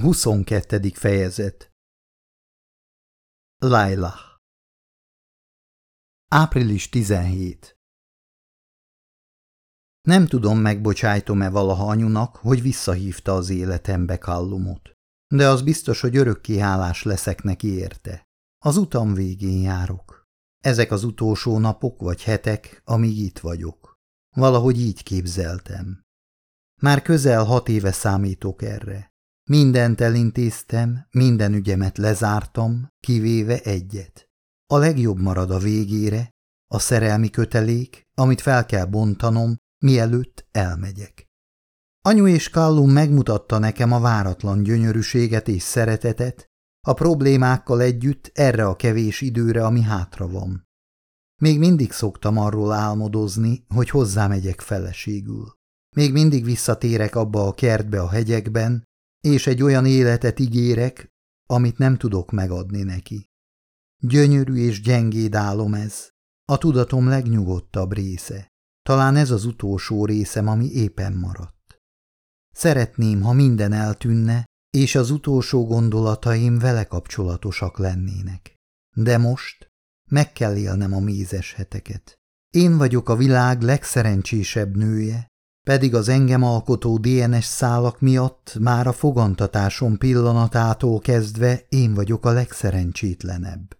22. fejezet Laila Április 17 Nem tudom, megbocsájtom-e valaha anyunak, hogy visszahívta az életembe Kallumot. De az biztos, hogy örökké hálás leszek neki érte. Az utam végén járok. Ezek az utolsó napok vagy hetek, amíg itt vagyok. Valahogy így képzeltem. Már közel hat éve számítok erre. Mindent elintéztem, minden ügyemet lezártam, kivéve egyet. A legjobb marad a végére, a szerelmi kötelék, amit fel kell bontanom, mielőtt elmegyek. Anyu és Kallum megmutatta nekem a váratlan gyönyörűséget és szeretetet, a problémákkal együtt erre a kevés időre, ami hátra van. Még mindig szoktam arról álmodozni, hogy hozzámegyek feleségül. Még mindig visszatérek abba a kertbe a hegyekben, és egy olyan életet ígérek, amit nem tudok megadni neki. Gyönyörű és gyengéd álom ez, a tudatom legnyugodtabb része. Talán ez az utolsó részem, ami éppen maradt. Szeretném, ha minden eltűnne, és az utolsó gondolataim vele kapcsolatosak lennének. De most meg kell élnem a mézes heteket. Én vagyok a világ legszerencsésebb nője, pedig az engem alkotó DNS szálak miatt már a fogantatásom pillanatától kezdve én vagyok a legszerencsétlenebb.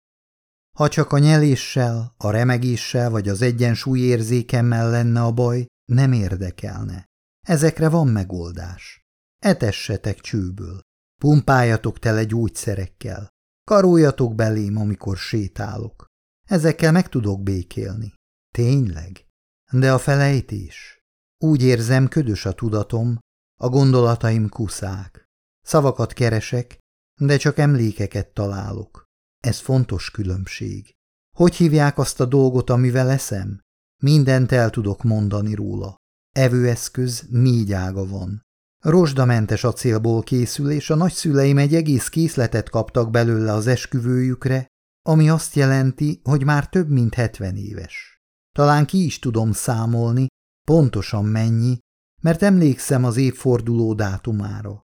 Ha csak a nyeléssel, a remegéssel vagy az egyensúly érzékemmel lenne a baj, nem érdekelne. Ezekre van megoldás. Etessetek csőből. Pumpáljatok tele gyógyszerekkel. Karoljatok belém, amikor sétálok. Ezekkel meg tudok békélni. Tényleg? De a felejtés? Úgy érzem, ködös a tudatom, a gondolataim kuszák. Szavakat keresek, de csak emlékeket találok. Ez fontos különbség. Hogy hívják azt a dolgot, amivel eszem? Mindent el tudok mondani róla. Evőeszköz négy ága van. Rozsdamentes acélból készül, és a nagyszüleim egy egész készletet kaptak belőle az esküvőjükre, ami azt jelenti, hogy már több mint hetven éves. Talán ki is tudom számolni, Pontosan mennyi, mert emlékszem az évforduló dátumára.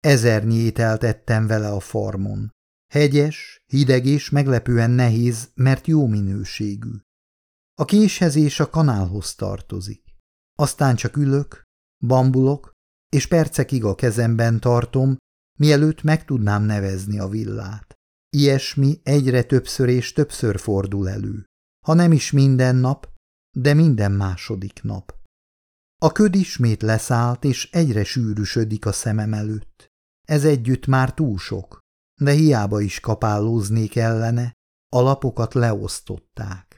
Ezernyi ételt ettem vele a farmon. Hegyes, hideg és meglepően nehéz, mert jó minőségű. A késhez és a kanálhoz tartozik. Aztán csak ülök, bambulok, és percekig a kezemben tartom, mielőtt meg tudnám nevezni a villát. Ilyesmi egyre többször és többször fordul elő. Ha nem is minden nap, de minden második nap. A köd ismét leszállt, és egyre sűrűsödik a szemem előtt. Ez együtt már túl sok, de hiába is kapálóznék ellene, a lapokat leosztották.